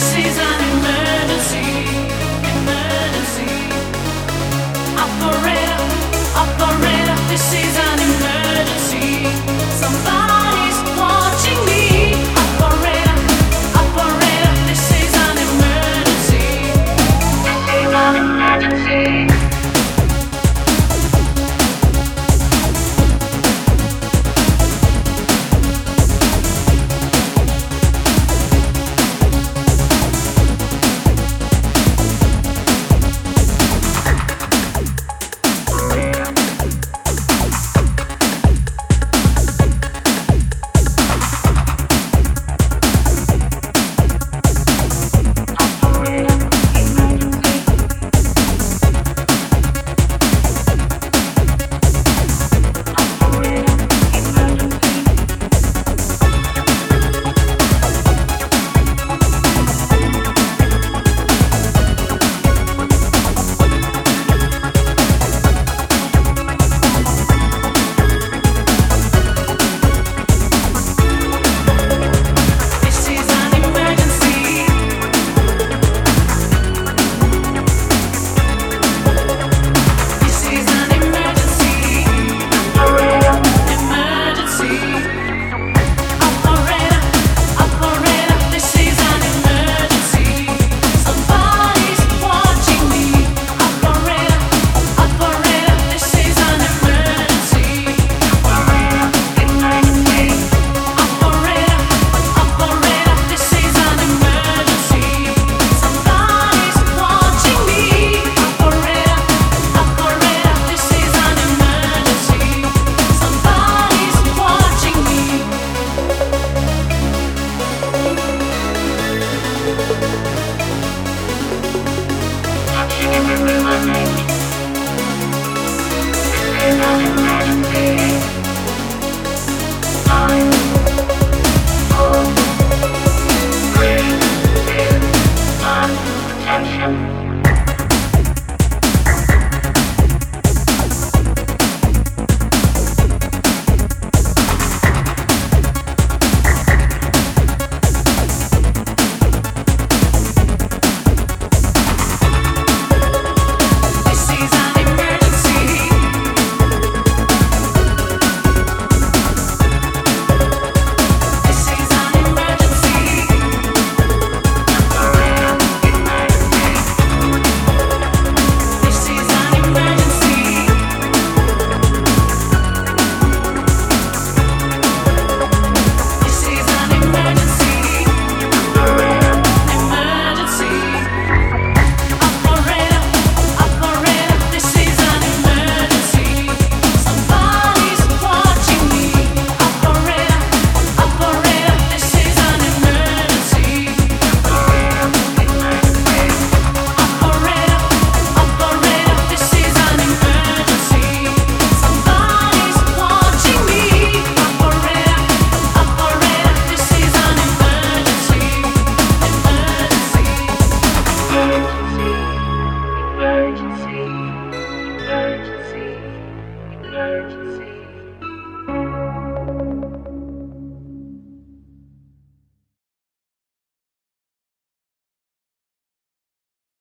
season. Thank you.